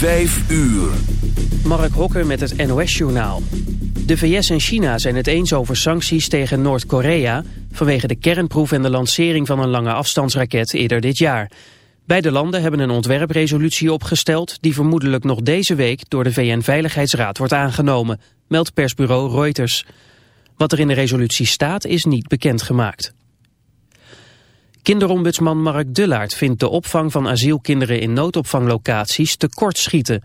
Vijf uur. Mark Hokker met het NOS-journaal. De VS en China zijn het eens over sancties tegen Noord-Korea... vanwege de kernproef en de lancering van een lange afstandsraket eerder dit jaar. Beide landen hebben een ontwerpresolutie opgesteld... die vermoedelijk nog deze week door de VN-veiligheidsraad wordt aangenomen... meldt persbureau Reuters. Wat er in de resolutie staat is niet bekendgemaakt. Kinderombudsman Mark Dullaert vindt de opvang van asielkinderen in noodopvanglocaties tekortschieten.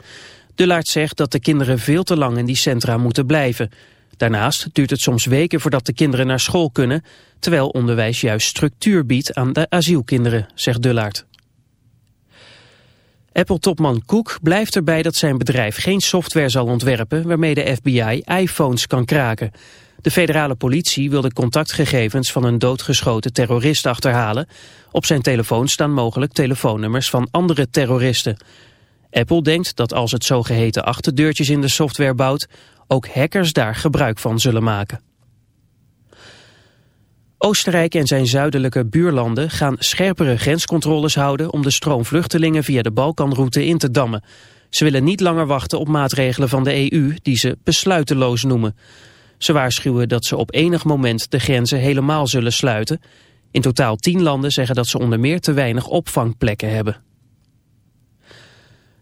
Dullaert zegt dat de kinderen veel te lang in die centra moeten blijven. Daarnaast duurt het soms weken voordat de kinderen naar school kunnen, terwijl onderwijs juist structuur biedt aan de asielkinderen, zegt Dullaert. Apple-topman Cook blijft erbij dat zijn bedrijf geen software zal ontwerpen waarmee de FBI iPhones kan kraken. De federale politie wil de contactgegevens van een doodgeschoten terrorist achterhalen. Op zijn telefoon staan mogelijk telefoonnummers van andere terroristen. Apple denkt dat als het zogeheten achterdeurtjes in de software bouwt... ook hackers daar gebruik van zullen maken. Oostenrijk en zijn zuidelijke buurlanden gaan scherpere grenscontroles houden... om de stroom vluchtelingen via de Balkanroute in te dammen. Ze willen niet langer wachten op maatregelen van de EU... die ze besluiteloos noemen. Ze waarschuwen dat ze op enig moment de grenzen helemaal zullen sluiten. In totaal tien landen zeggen dat ze onder meer te weinig opvangplekken hebben.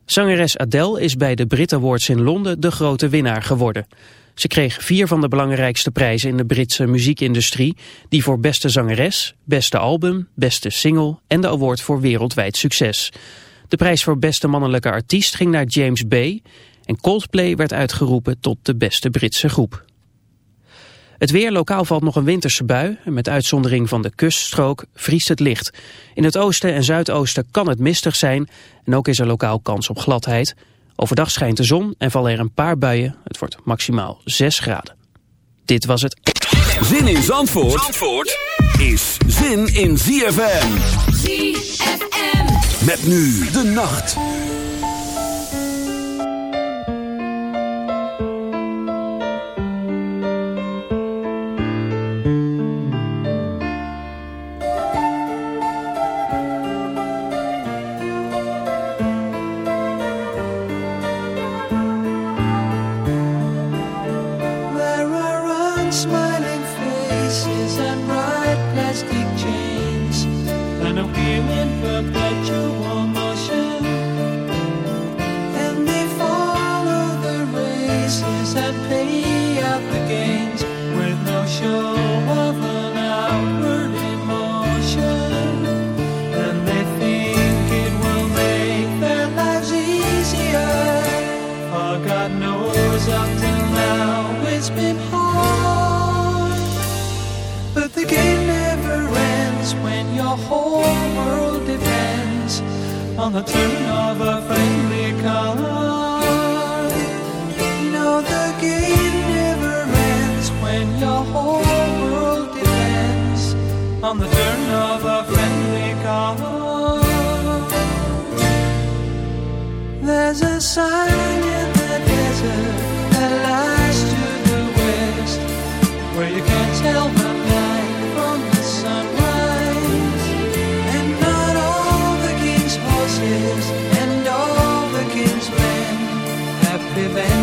Zangeres Adele is bij de Brit Awards in Londen de grote winnaar geworden. Ze kreeg vier van de belangrijkste prijzen in de Britse muziekindustrie... die voor beste zangeres, beste album, beste single en de award voor wereldwijd succes. De prijs voor beste mannelijke artiest ging naar James Bay... en Coldplay werd uitgeroepen tot de beste Britse groep. Het weer, lokaal valt nog een winterse bui. En met uitzondering van de kuststrook vriest het licht. In het oosten en zuidoosten kan het mistig zijn. En ook is er lokaal kans op gladheid. Overdag schijnt de zon en vallen er een paar buien. Het wordt maximaal 6 graden. Dit was het. Zin in Zandvoort, Zandvoort is zin in ZFM. ZFM. Met nu de nacht. on the turn of a friendly card. No, the game never ends when your whole world depends on the turn of a friendly card. There's a sign. happy.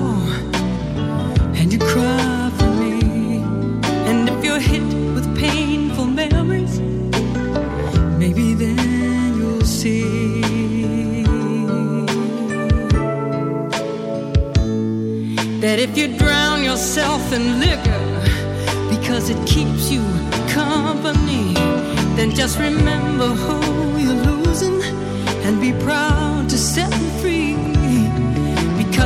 just remember who you're losing and be proud to set them free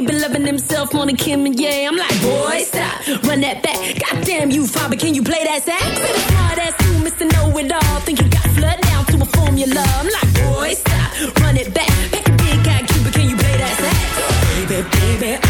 He been loving himself on a Kim and yeah. I'm like, boy, stop, run that back. Goddamn you, father, can you play that sax? Said a smart ass you, Mr. Know It All. Think you got flood down to a formula. I'm like, boy, stop, run it back. Pack a big guy, Cuba, can you play that sax? Baby, baby.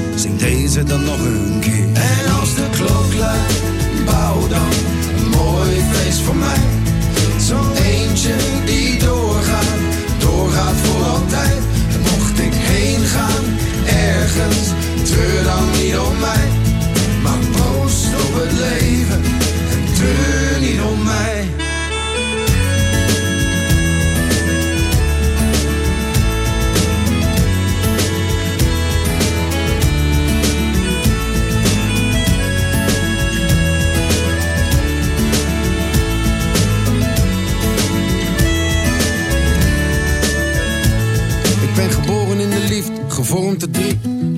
Zing deze dan nog een keer. En als de klok luidt, bouw dan een mooi feest voor mij. Zo'n eentje die doorgaat, doorgaat voor altijd. En mocht ik heen gaan, ergens, treur dan niet om mij. Maar proost op het leven en treur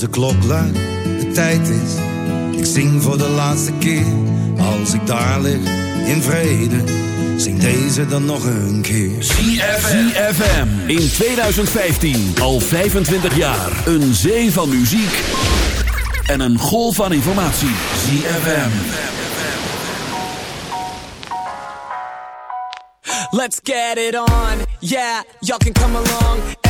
De klok luidt, de tijd is. Ik zing voor de laatste keer. Als ik daar lig in vrede. Zing deze dan nog een keer. ZFM in 2015 al 25 jaar. Een zee van muziek en een golf van informatie. ZFM. Let's get it on. Yeah, y'all can come along.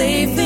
save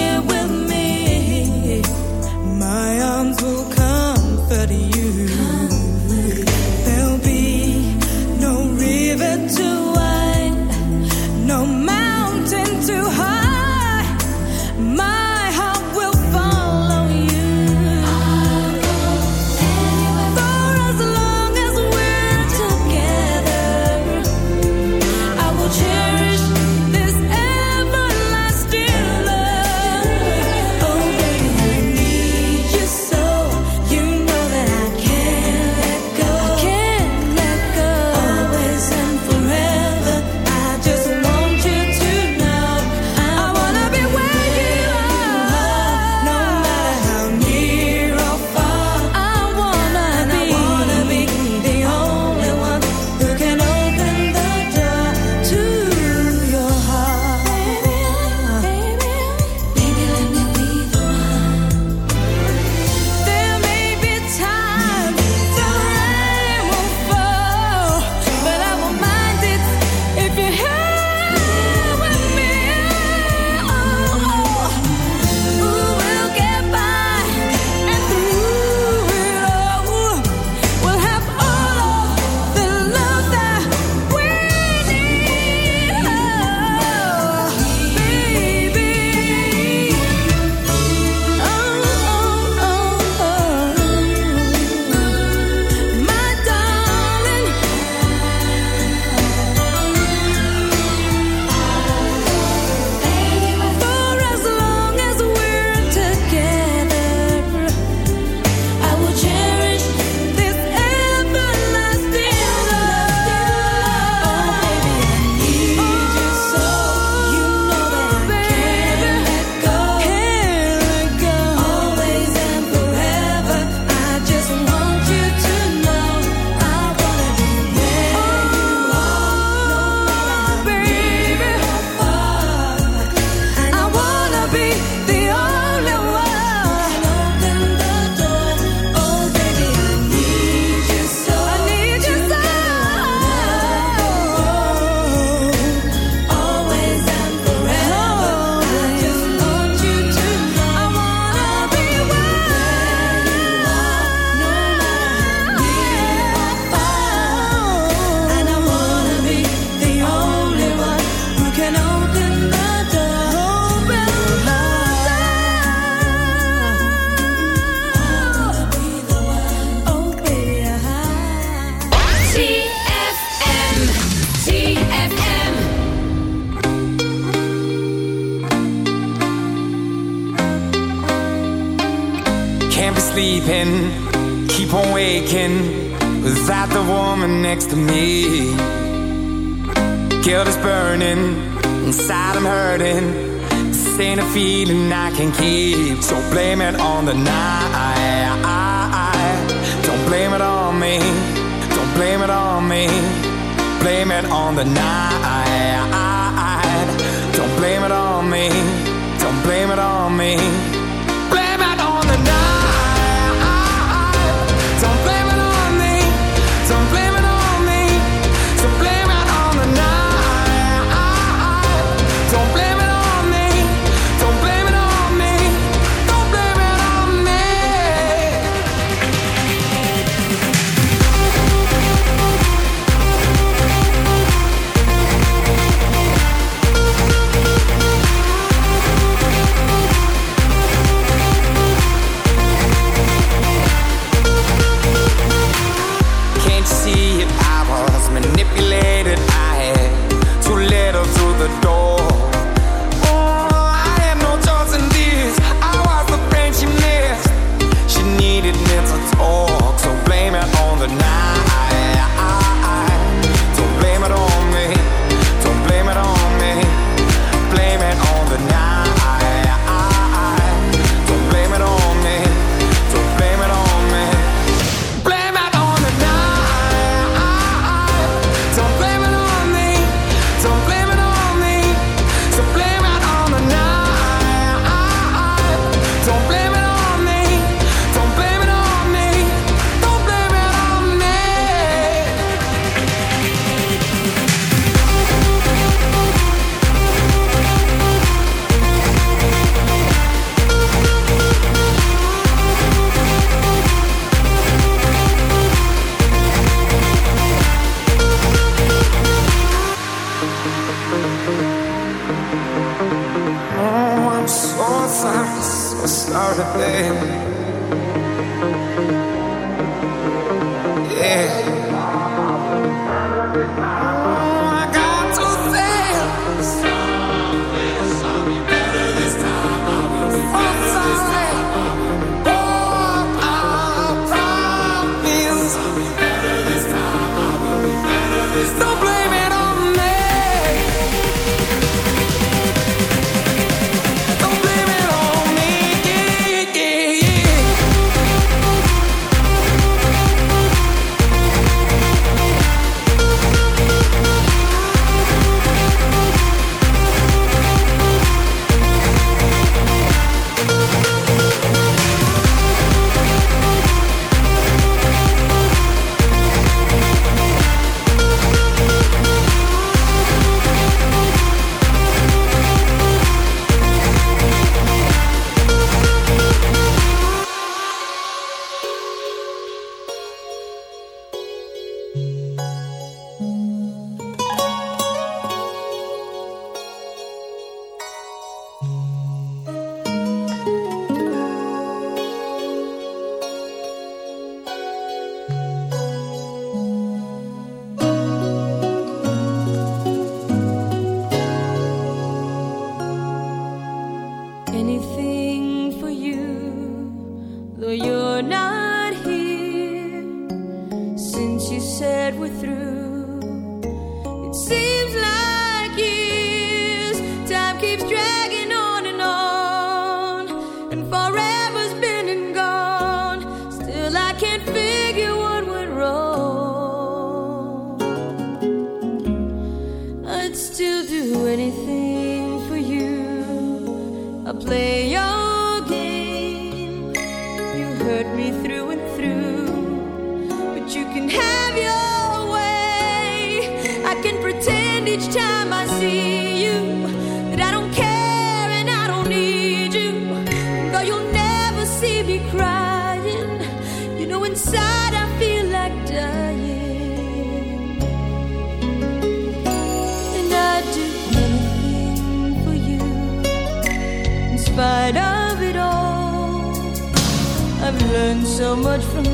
learned so much from